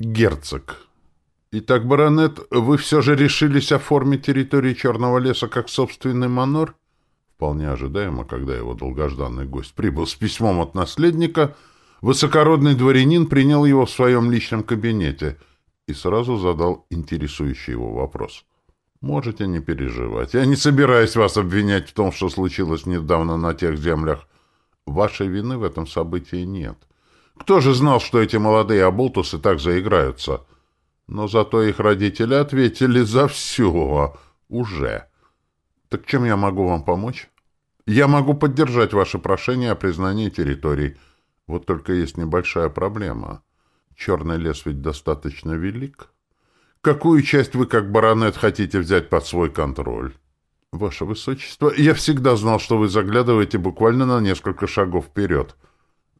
Герцог. Итак, баронет, вы все же решились оформить территорию Черного леса как собственный манор? Вполне ожидаемо, когда его долгожданный гость прибыл с письмом от наследника, высокородный дворянин принял его в своем личном кабинете и сразу задал интересующий его вопрос. «Можете не переживать. Я не собираюсь вас обвинять в том, что случилось недавно на тех землях. Вашей вины в этом событии нет. Кто же знал, что эти молодые оболтусы так заиграются? Но зато их родители ответили за все. Уже». Так чем я могу вам помочь? Я могу поддержать ваше прошение о признании территорий. Вот только есть небольшая проблема. Черный лес ведь достаточно велик. Какую часть вы, как баронет, хотите взять под свой контроль? Ваше Высочество, я всегда знал, что вы заглядываете буквально на несколько шагов вперед.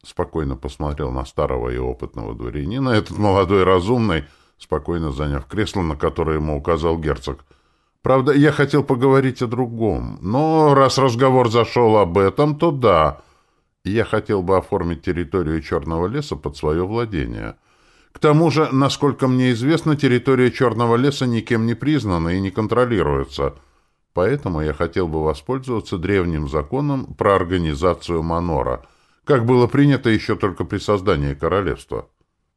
Спокойно посмотрел на старого и опытного дворянина. Этот молодой разумный, спокойно заняв кресло, на которое ему указал герцог, — Правда, я хотел поговорить о другом. Но раз разговор зашел об этом, то да. Я хотел бы оформить территорию Черного леса под свое владение. К тому же, насколько мне известно, территория Черного леса никем не признана и не контролируется. Поэтому я хотел бы воспользоваться древним законом про организацию Манора, как было принято еще только при создании королевства.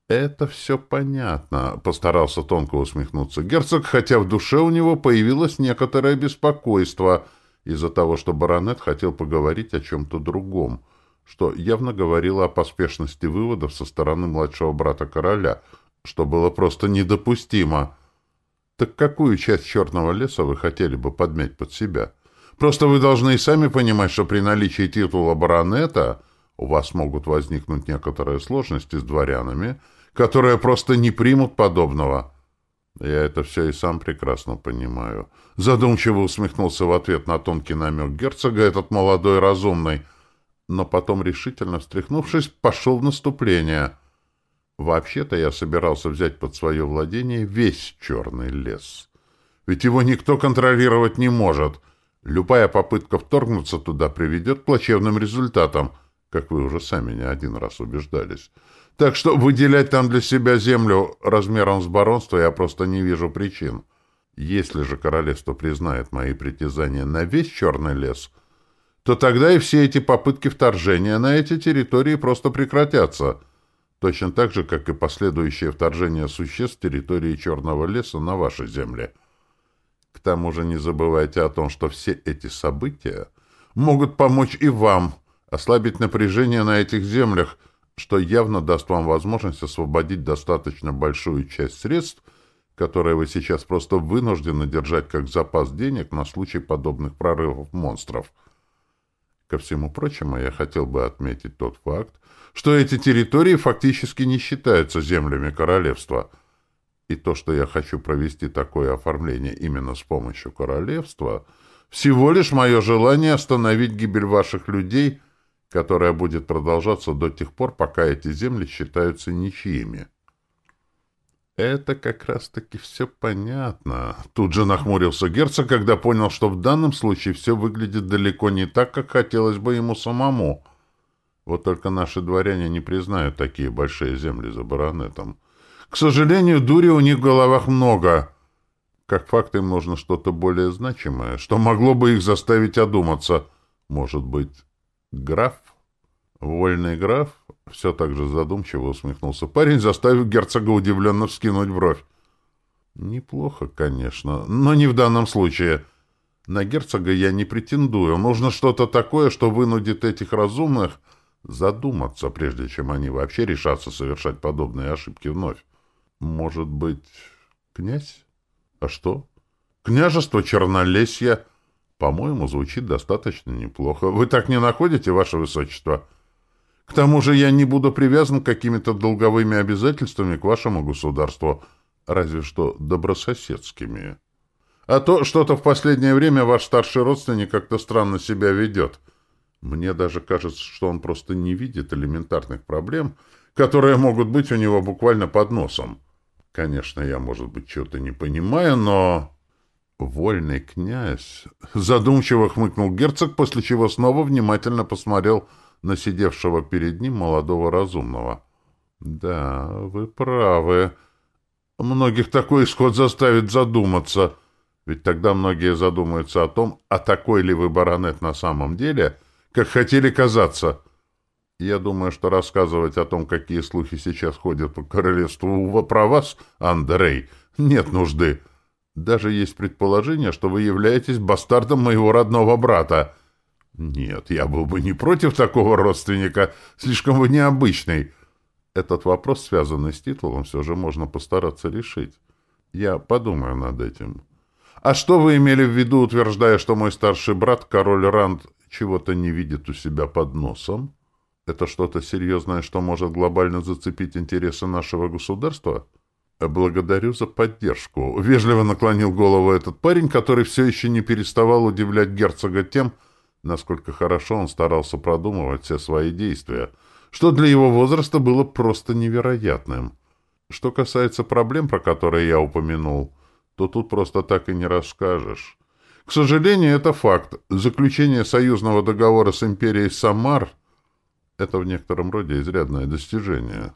«Это все понятно», — постарался тонко усмехнуться герцог, хотя в душе у него появилось некоторое беспокойство из-за того, что баронет хотел поговорить о чем-то другом, что явно говорило о поспешности выводов со стороны младшего брата короля, что было просто недопустимо. «Так какую часть черного леса вы хотели бы подмять под себя? Просто вы должны и сами понимать, что при наличии титула баронета у вас могут возникнуть некоторые сложности с дворянами», которые просто не примут подобного. Я это все и сам прекрасно понимаю. Задумчиво усмехнулся в ответ на тонкий намек герцога этот молодой разумный, но потом, решительно встряхнувшись, пошел в наступление. Вообще-то я собирался взять под свое владение весь черный лес. Ведь его никто контролировать не может. Любая попытка вторгнуться туда приведет к плачевным результатам, как вы уже сами не один раз убеждались. Так что выделять там для себя землю размером с баронство я просто не вижу причин. Если же королевство признает мои притязания на весь черный лес, то тогда и все эти попытки вторжения на эти территории просто прекратятся, точно так же, как и последующее вторжение существ территории черного леса на ваши земли. К тому же не забывайте о том, что все эти события могут помочь и вам ослабить напряжение на этих землях, что явно даст вам возможность освободить достаточно большую часть средств, которые вы сейчас просто вынуждены держать как запас денег на случай подобных прорывов монстров. Ко всему прочему, я хотел бы отметить тот факт, что эти территории фактически не считаются землями королевства. И то, что я хочу провести такое оформление именно с помощью королевства, всего лишь мое желание остановить гибель ваших людей – которая будет продолжаться до тех пор, пока эти земли считаются ничьими. Это как раз-таки все понятно. Тут же нахмурился герцог, когда понял, что в данном случае все выглядит далеко не так, как хотелось бы ему самому. Вот только наши дворяне не признают такие большие земли за баронетом. К сожалению, дури у них в головах много. Как факт, им нужно что-то более значимое, что могло бы их заставить одуматься. Может быть, Граф? Вольный граф? Все так же задумчиво усмехнулся парень, заставив герцога удивленно вскинуть бровь. Неплохо, конечно, но не в данном случае. На герцога я не претендую. Нужно что-то такое, что вынудит этих разумных задуматься, прежде чем они вообще решатся совершать подобные ошибки вновь. Может быть, князь? А что? Княжество Чернолесья — по-моему, звучит достаточно неплохо. Вы так не находите, Ваше Высочество? К тому же я не буду привязан какими-то долговыми обязательствами к вашему государству, разве что добрососедскими. А то что-то в последнее время ваш старший родственник как-то странно себя ведет. Мне даже кажется, что он просто не видит элементарных проблем, которые могут быть у него буквально под носом. Конечно, я, может быть, чего-то не понимаю, но... «Вольный князь!» — задумчиво хмыкнул герцог, после чего снова внимательно посмотрел на сидевшего перед ним молодого разумного. «Да, вы правы. Многих такой исход заставит задуматься, ведь тогда многие задумаются о том, а такой ли вы баронет на самом деле, как хотели казаться. Я думаю, что рассказывать о том, какие слухи сейчас ходят по королевству про вас, Андрей, нет нужды. Даже есть предположение, что вы являетесь бастардом моего родного брата. Нет, я был бы не против такого родственника, слишком вы необычный. Этот вопрос, связанный с титулом, все же можно постараться решить. Я подумаю над этим. А что вы имели в виду, утверждая, что мой старший брат, король Ранд, чего-то не видит у себя под носом? Это что-то серьезное, что может глобально зацепить интересы нашего государства? — «Благодарю за поддержку», — вежливо наклонил голову этот парень, который все еще не переставал удивлять герцога тем, насколько хорошо он старался продумывать все свои действия, что для его возраста было просто невероятным. Что касается проблем, про которые я упомянул, то тут просто так и не расскажешь. К сожалению, это факт. Заключение союзного договора с империей Самар — это в некотором роде изрядное достижение.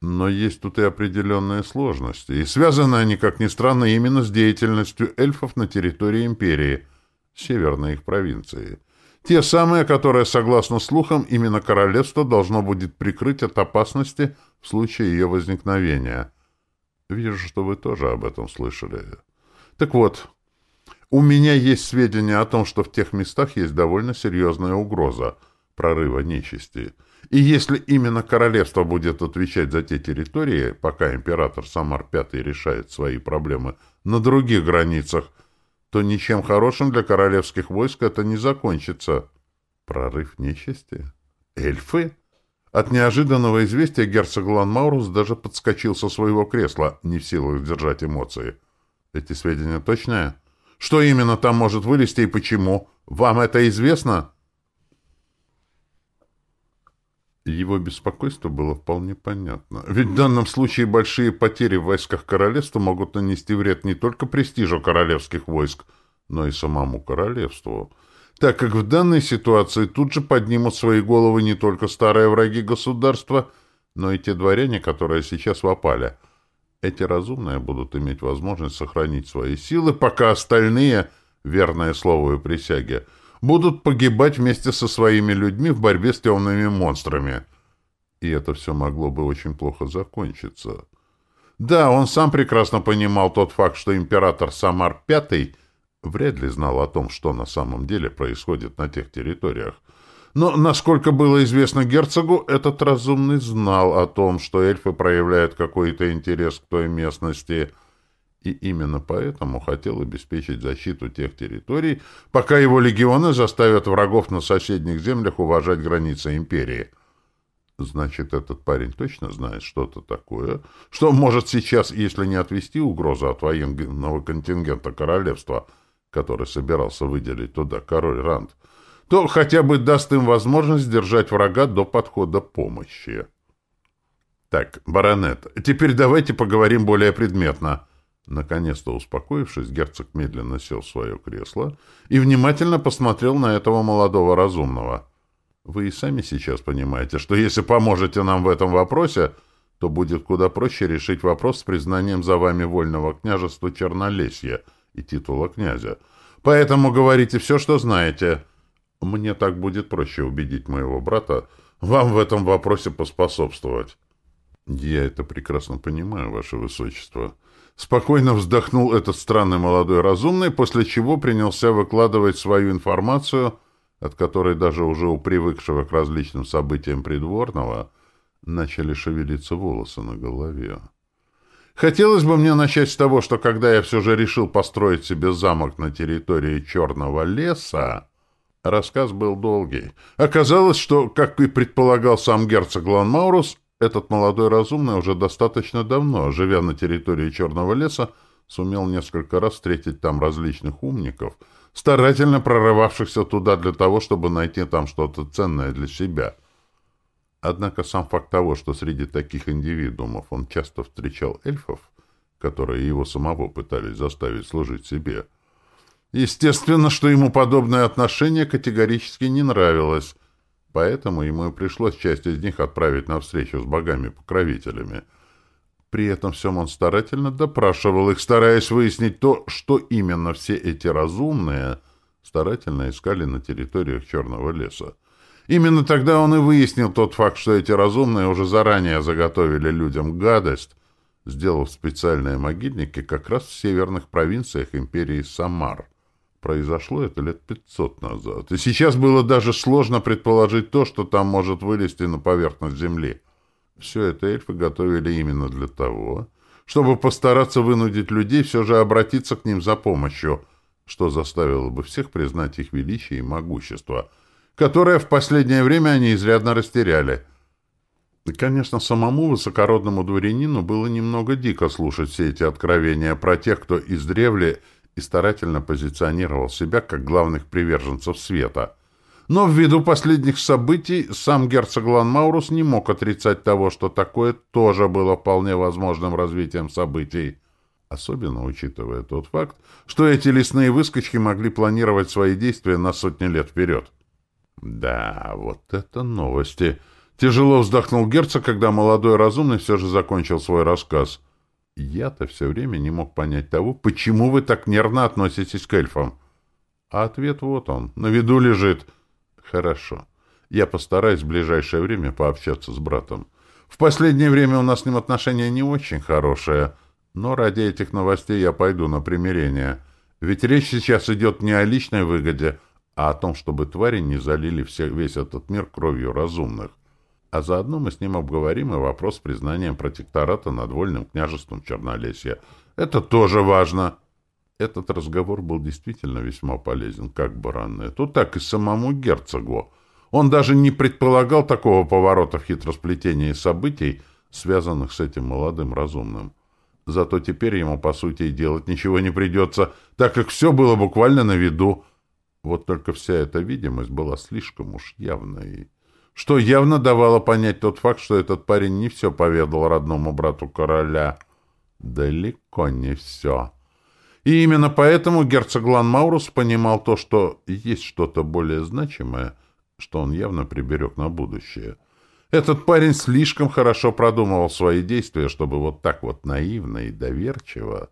Но есть тут и определенные сложности, и связаны они, как ни странно, именно с деятельностью эльфов на территории империи, северной их провинции. Те самые, которые, согласно слухам, именно королевство должно будет прикрыть от опасности в случае ее возникновения. Вижу, что вы тоже об этом слышали. Так вот, у меня есть сведения о том, что в тех местах есть довольно серьезная угроза прорыва нечисти — и если именно королевство будет отвечать за те территории, пока император Самар V решает свои проблемы на других границах, то ничем хорошим для королевских войск это не закончится. Прорыв нечисти? Эльфы? От неожиданного известия герцог Ланмаурус даже подскочил со своего кресла, не в силах сдержать эмоции. Эти сведения точные? Что именно там может вылезти и почему? Вам это известно? — Его беспокойство было вполне понятно. Ведь в данном случае большие потери в войсках королевства могут нанести вред не только престижу королевских войск, но и самому королевству. Так как в данной ситуации тут же поднимут свои головы не только старые враги государства, но и те дворяне, которые сейчас в опале. Эти разумные будут иметь возможность сохранить свои силы, пока остальные, верное слову и присяге, — будут погибать вместе со своими людьми в борьбе с темными монстрами. И это все могло бы очень плохо закончиться. Да, он сам прекрасно понимал тот факт, что император Самар V вряд ли знал о том, что на самом деле происходит на тех территориях. Но, насколько было известно герцогу, этот разумный знал о том, что эльфы проявляют какой-то интерес к той местности – и именно поэтому хотел обеспечить защиту тех территорий, пока его легионы заставят врагов на соседних землях уважать границы империи. Значит, этот парень точно знает что-то такое, что может сейчас, если не отвести угрозу от военного контингента королевства, который собирался выделить туда король Ранд, то хотя бы даст им возможность сдержать врага до подхода помощи. Так, баронет, теперь давайте поговорим более предметно. Наконец-то успокоившись, герцог медленно сел в свое кресло и внимательно посмотрел на этого молодого разумного. «Вы и сами сейчас понимаете, что если поможете нам в этом вопросе, то будет куда проще решить вопрос с признанием за вами вольного княжества Чернолесья и титула князя. Поэтому говорите все, что знаете. Мне так будет проще убедить моего брата вам в этом вопросе поспособствовать». «Я это прекрасно понимаю, ваше высочество». Спокойно вздохнул этот странный молодой разумный, после чего принялся выкладывать свою информацию, от которой даже уже у привыкшего к различным событиям придворного начали шевелиться волосы на голове. Хотелось бы мне начать с того, что когда я все же решил построить себе замок на территории Черного леса, рассказ был долгий. Оказалось, что, как и предполагал сам герцог Ланмаурус, этот молодой разумный уже достаточно давно, живя на территории Черного леса, сумел несколько раз встретить там различных умников, старательно прорывавшихся туда для того, чтобы найти там что-то ценное для себя. Однако сам факт того, что среди таких индивидуумов он часто встречал эльфов, которые его самого пытались заставить служить себе, естественно, что ему подобное отношение категорически не нравилось — Поэтому ему и пришлось часть из них отправить на встречу с богами-покровителями. При этом всем он старательно допрашивал их, стараясь выяснить то, что именно все эти разумные старательно искали на территориях Черного леса. Именно тогда он и выяснил тот факт, что эти разумные уже заранее заготовили людям гадость, сделав специальные могильники как раз в северных провинциях империи Самар. Произошло это лет пятьсот назад, и сейчас было даже сложно предположить то, что там может вылезти на поверхность Земли. Все это эльфы готовили именно для того, чтобы постараться вынудить людей все же обратиться к ним за помощью, что заставило бы всех признать их величие и могущество, которое в последнее время они изрядно растеряли. И, конечно, самому высокородному дворянину было немного дико слушать все эти откровения про тех, кто издревле и старательно позиционировал себя как главных приверженцев света — но ввиду последних событий сам герцог Ланмаурус не мог отрицать того, что такое тоже было вполне возможным развитием событий. Особенно учитывая тот факт, что эти лесные выскочки могли планировать свои действия на сотни лет вперед. Да, вот это новости. Тяжело вздохнул герцог, когда молодой разумный все же закончил свой рассказ. Я-то все время не мог понять того, почему вы так нервно относитесь к эльфам. А ответ вот он, на виду лежит — Хорошо. Я постараюсь в ближайшее время пообщаться с братом. В последнее время у нас с ним отношения не очень хорошие, но ради этих новостей я пойду на примирение. Ведь речь сейчас идет не о личной выгоде, а о том, чтобы твари не залили все, весь этот мир кровью разумных. А заодно мы с ним обговорим и вопрос с признанием протектората над вольным княжеством Чернолесья. Это тоже важно. Этот разговор был действительно весьма полезен как баронету, так и самому герцогу. Он даже не предполагал такого поворота в хитросплетении событий, связанных с этим молодым разумным. Зато теперь ему, по сути, делать ничего не придется, так как все было буквально на виду. Вот только вся эта видимость была слишком уж явной, что явно давало понять тот факт, что этот парень не все поведал родному брату короля. Далеко не все. И именно поэтому герцог Лан-Маурус понимал то, что есть что-то более значимое, что он явно приберег на будущее. Этот парень слишком хорошо продумывал свои действия, чтобы вот так вот наивно и доверчиво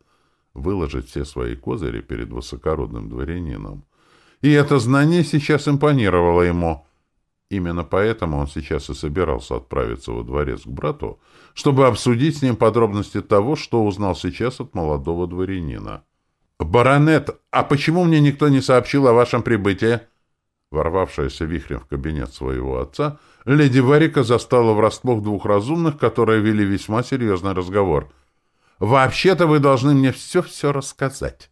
выложить все свои козыри перед высокородным дворянином. И это знание сейчас импонировало ему. Именно поэтому он сейчас и собирался отправиться во дворец к брату, чтобы обсудить с ним подробности того, что узнал сейчас от молодого дворянина. «Баронет, а почему мне никто не сообщил о вашем прибытии?» Ворвавшаяся вихрем в кабинет своего отца, леди Варика застала врасплох двух разумных, которые вели весьма серьезный разговор. «Вообще-то вы должны мне все-все рассказать».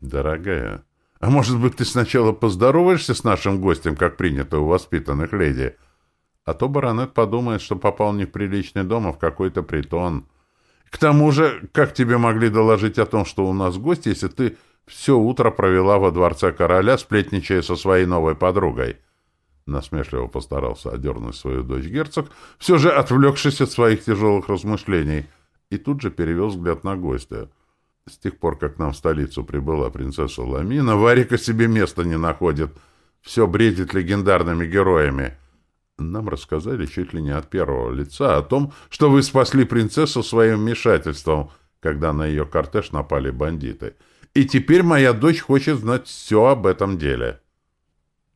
«Дорогая, а может быть, ты сначала поздороваешься с нашим гостем, как принято у воспитанных леди? А то баронет подумает, что попал не в приличный дом, а в какой-то притон». К тому же, как тебе могли доложить о том, что у нас гость, если ты все утро провела во дворце короля, сплетничая со своей новой подругой?» Насмешливо постарался одернуть свою дочь герцог, все же отвлекшись от своих тяжелых размышлений, и тут же перевел взгляд на гостя. С тех пор, как нам в столицу прибыла принцесса Ламина, Варика себе места не находит. Все бредит легендарными героями. Нам рассказали чуть ли не от первого лица о том, что вы спасли принцессу своим вмешательством, когда на ее кортеж напали бандиты. И теперь моя дочь хочет знать все об этом деле.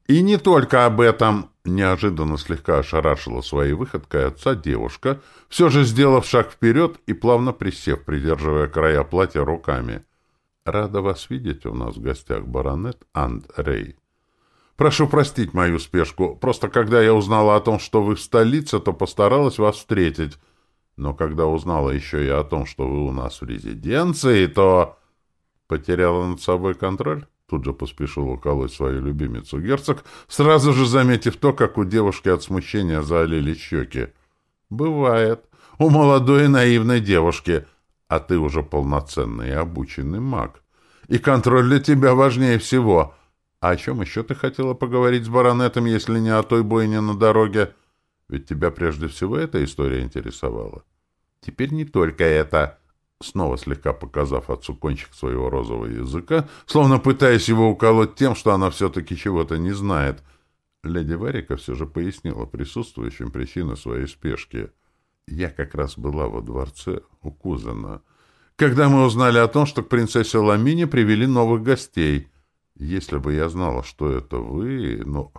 И не только об этом, неожиданно слегка ошарашила своей выходкой отца девушка, все же сделав шаг вперед и плавно присев, придерживая края платья руками. «Рада вас видеть у нас в гостях, баронет Андрей». Прошу простить мою спешку. Просто когда я узнала о том, что вы в столице, то постаралась вас встретить. Но когда узнала еще и о том, что вы у нас в резиденции, то... Потеряла над собой контроль? Тут же поспешил уколоть свою любимицу герцог, сразу же заметив то, как у девушки от смущения залили щеки. «Бывает. У молодой и наивной девушки. А ты уже полноценный и обученный маг. И контроль для тебя важнее всего». А о чем еще ты хотела поговорить с баронетом, если не о той бойне на дороге? Ведь тебя прежде всего эта история интересовала. Теперь не только это. Снова слегка показав отцу кончик своего розового языка, словно пытаясь его уколоть тем, что она все-таки чего-то не знает, леди Варика все же пояснила присутствующим причину своей спешки. Я как раз была во дворце у кузена, когда мы узнали о том, что к принцессе Ламине привели новых гостей. Если бы я знала, что это вы, но...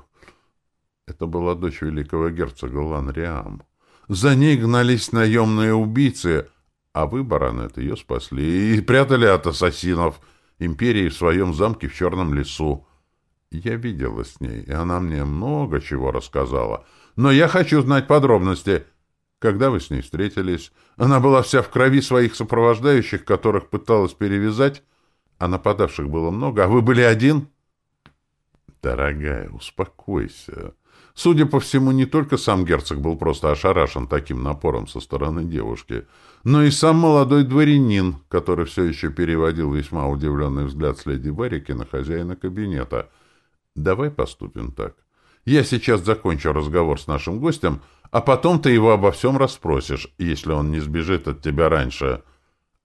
Это была дочь великого герцога Ланриам. За ней гнались наемные убийцы, а вы, баронет, ее спасли и прятали от ассасинов империи в своем замке в Черном лесу. Я видела с ней, и она мне много чего рассказала. Но я хочу знать подробности. Когда вы с ней встретились? Она была вся в крови своих сопровождающих, которых пыталась перевязать, а нападавших было много, а вы были один? Дорогая, успокойся. Судя по всему, не только сам герцог был просто ошарашен таким напором со стороны девушки, но и сам молодой дворянин, который все еще переводил весьма удивленный взгляд с леди Баррики на хозяина кабинета. «Давай поступим так. Я сейчас закончу разговор с нашим гостем, а потом ты его обо всем расспросишь, если он не сбежит от тебя раньше.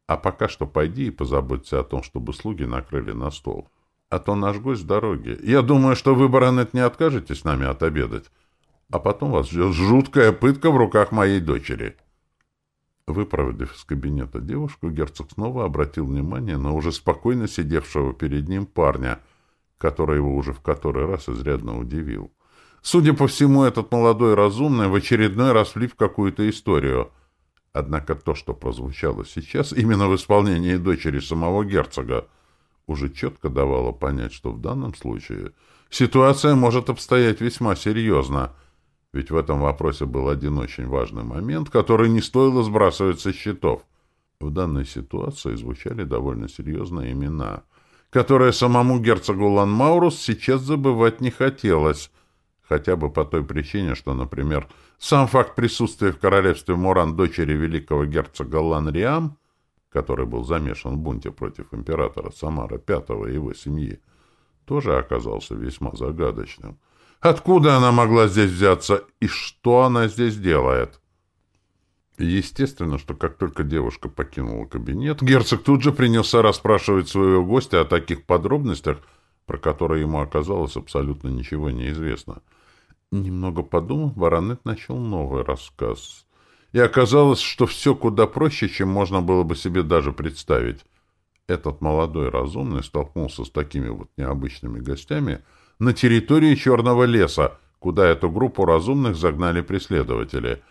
А пока что пойди и позаботься о том, чтобы слуги накрыли на стол» а то наш гость в дороге. Я думаю, что вы, баронет, не откажетесь с нами отобедать, а потом вас ждет жуткая пытка в руках моей дочери». Выпроводив из кабинета девушку, герцог снова обратил внимание на уже спокойно сидевшего перед ним парня, который его уже в который раз изрядно удивил. Судя по всему, этот молодой разумный в очередной раз влип какую-то историю. Однако то, что прозвучало сейчас, именно в исполнении дочери самого герцога, уже четко давало понять, что в данном случае ситуация может обстоять весьма серьезно, ведь в этом вопросе был один очень важный момент, который не стоило сбрасывать со счетов. В данной ситуации звучали довольно серьезные имена, которые самому герцогу Ланмаурус сейчас забывать не хотелось, хотя бы по той причине, что, например, сам факт присутствия в королевстве Моран дочери великого герцога Ланриам который был замешан в бунте против императора Самара V и его семьи, тоже оказался весьма загадочным. Откуда она могла здесь взяться и что она здесь делает? Естественно, что как только девушка покинула кабинет, герцог тут же принялся расспрашивать своего гостя о таких подробностях, про которые ему оказалось абсолютно ничего не известно. Немного подумав, баронет начал новый рассказ и оказалось, что все куда проще, чем можно было бы себе даже представить. Этот молодой разумный столкнулся с такими вот необычными гостями на территории Черного леса, куда эту группу разумных загнали преследователи.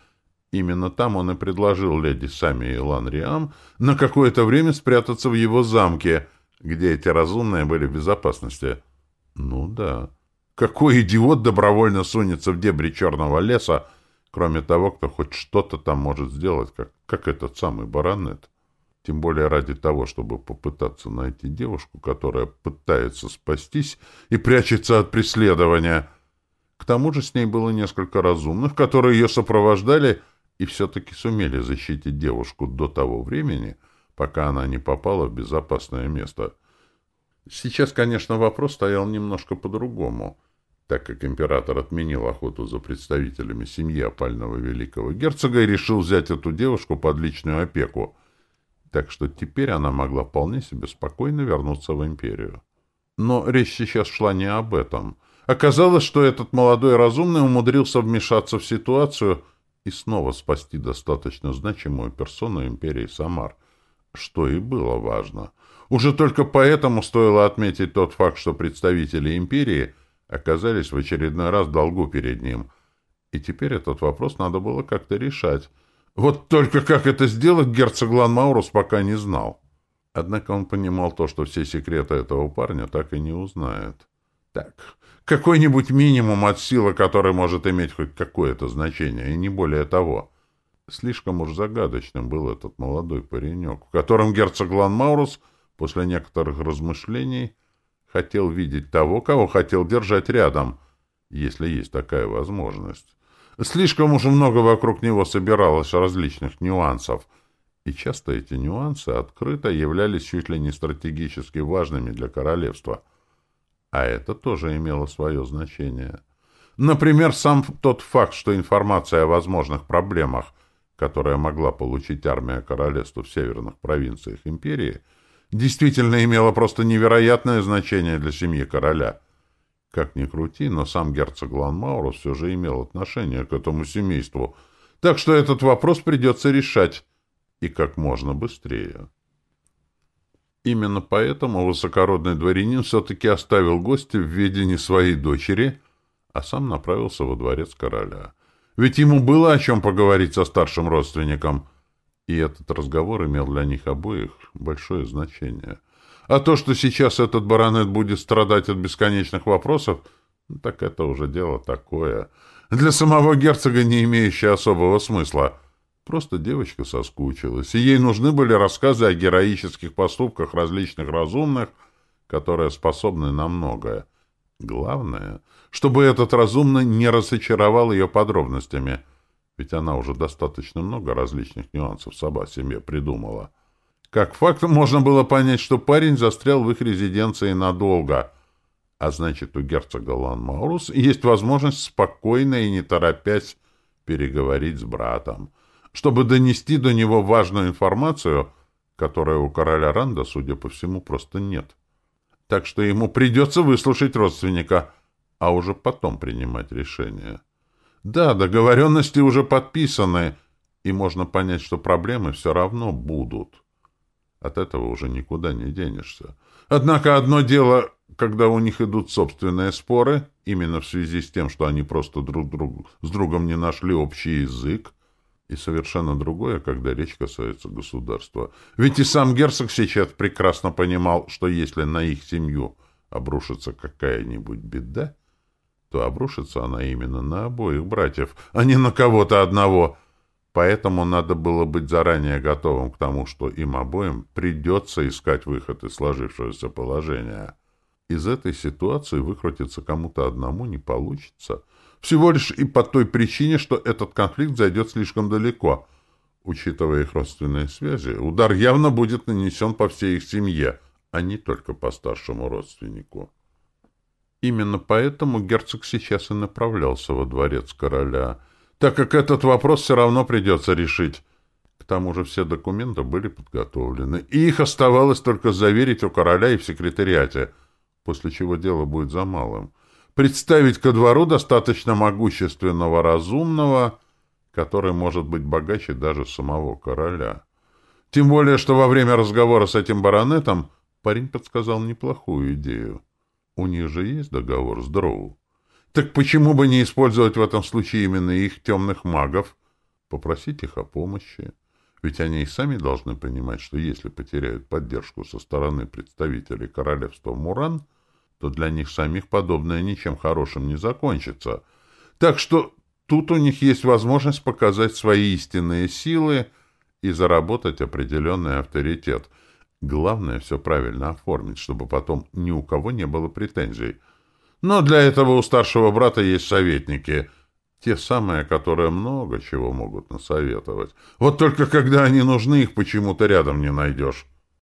Именно там он и предложил леди Сами и Лан на какое-то время спрятаться в его замке, где эти разумные были в безопасности. Ну да. Какой идиот добровольно сунется в дебри Черного леса, кроме того, кто хоть что-то там может сделать, как, как этот самый баронет. Тем более ради того, чтобы попытаться найти девушку, которая пытается спастись и прячется от преследования. К тому же с ней было несколько разумных, которые ее сопровождали и все-таки сумели защитить девушку до того времени, пока она не попала в безопасное место. Сейчас, конечно, вопрос стоял немножко по-другому — так как император отменил охоту за представителями семьи опального великого герцога и решил взять эту девушку под личную опеку, так что теперь она могла вполне себе спокойно вернуться в империю. Но речь сейчас шла не об этом. Оказалось, что этот молодой разумный умудрился вмешаться в ситуацию и снова спасти достаточно значимую персону империи Самар, что и было важно. Уже только поэтому стоило отметить тот факт, что представители империи – оказались в очередной раз в долгу перед ним. И теперь этот вопрос надо было как-то решать. Вот только как это сделать, герцог Ланмаурус пока не знал. Однако он понимал то, что все секреты этого парня так и не узнает. Так, какой-нибудь минимум от силы, который может иметь хоть какое-то значение, и не более того. Слишком уж загадочным был этот молодой паренек, в котором герцог Ланмаурус после некоторых размышлений хотел видеть того, кого хотел держать рядом, если есть такая возможность. Слишком уж много вокруг него собиралось различных нюансов, и часто эти нюансы открыто являлись чуть ли не стратегически важными для королевства. А это тоже имело свое значение. Например, сам тот факт, что информация о возможных проблемах, которые могла получить армия королевства в северных провинциях империи – действительно имело просто невероятное значение для семьи короля. Как ни крути, но сам герцог Ланмаурус все же имел отношение к этому семейству, Так что этот вопрос придется решать, и как можно быстрее. Именно поэтому высокородный дворянин все-таки оставил гостя в ведении своей дочери, а сам направился во дворец короля. Ведь ему было о чем поговорить со старшим родственником, и этот разговор имел для них обоих большое значение. А то, что сейчас этот баронет будет страдать от бесконечных вопросов, ну, так это уже дело такое. Для самого герцога не имеющее особого смысла. Просто девочка соскучилась, и ей нужны были рассказы о героических поступках различных разумных, которые способны на многое. Главное, чтобы этот разумный не разочаровал ее подробностями, ведь она уже достаточно много различных нюансов сама себе придумала. Как факт, можно было понять, что парень застрял в их резиденции надолго, а значит, у герцога Лан-Маурус есть возможность спокойно и не торопясь переговорить с братом, чтобы донести до него важную информацию, которой у короля Ранда, судя по всему, просто нет. Так что ему придется выслушать родственника, а уже потом принимать решение. Да, договоренности уже подписаны, и можно понять, что проблемы все равно будут. От этого уже никуда не денешься. Однако одно дело, когда у них идут собственные споры, именно в связи с тем, что они просто друг другу с другом не нашли общий язык, и совершенно другое, когда речь касается государства. Ведь и сам герцог сейчас прекрасно понимал, что если на их семью обрушится какая-нибудь беда, то обрушится она именно на обоих братьев, а не на кого-то одного — Поэтому надо было быть заранее готовым к тому, что им обоим придется искать выход из сложившегося положения. Из этой ситуации выкрутиться кому-то одному не получится. Всего лишь и по той причине, что этот конфликт зайдет слишком далеко. Учитывая их родственные связи, удар явно будет нанесен по всей их семье, а не только по старшему родственнику. Именно поэтому герцог сейчас и направлялся во дворец короля — так как этот вопрос все равно придется решить. К тому же все документы были подготовлены, и их оставалось только заверить у короля и в секретариате, после чего дело будет за малым. Представить ко двору достаточно могущественного разумного, который может быть богаче даже самого короля. Тем более, что во время разговора с этим баронетом парень подсказал неплохую идею. У них же есть договор с Дроу. Так почему бы не использовать в этом случае именно их темных магов? Попросить их о помощи. Ведь они и сами должны понимать, что если потеряют поддержку со стороны представителей королевства Муран, то для них самих подобное ничем хорошим не закончится. Так что тут у них есть возможность показать свои истинные силы и заработать определенный авторитет. Главное все правильно оформить, чтобы потом ни у кого не было претензий — но для этого у старшего брата есть советники. Те самые, которые много чего могут насоветовать. Вот только когда они нужны, их почему-то рядом не найдешь.